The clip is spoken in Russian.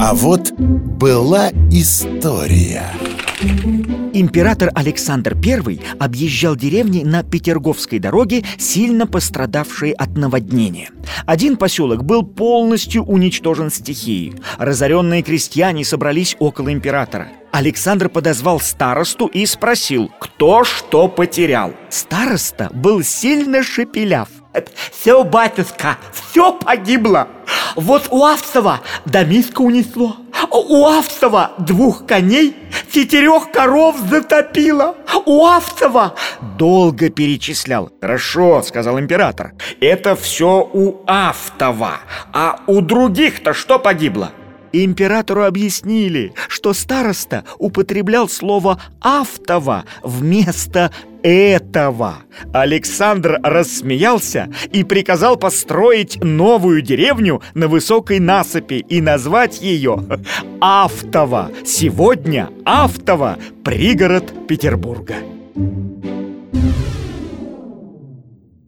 А вот была история Император Александр I объезжал деревни на Петерговской дороге, сильно пострадавшие от наводнения. Один поселок был полностью уничтожен стихией. Разоренные крестьяне собрались около императора. Александр подозвал старосту и спросил, кто что потерял. Староста был сильно шепеляв. Все, батюшка, все погибло. Вот у Авцева домиска унесло. У Авцева двух коней, четырех коров затопило. У Авцева долго перечислял. Хорошо, сказал император. Это все у Автова. А у других-то что погибло? Императору объяснили, что староста употреблял слово «автово» вместо этого. Александр рассмеялся и приказал построить новую деревню на высокой насыпи и назвать ее Автово. Сегодня Автово – пригород Петербурга.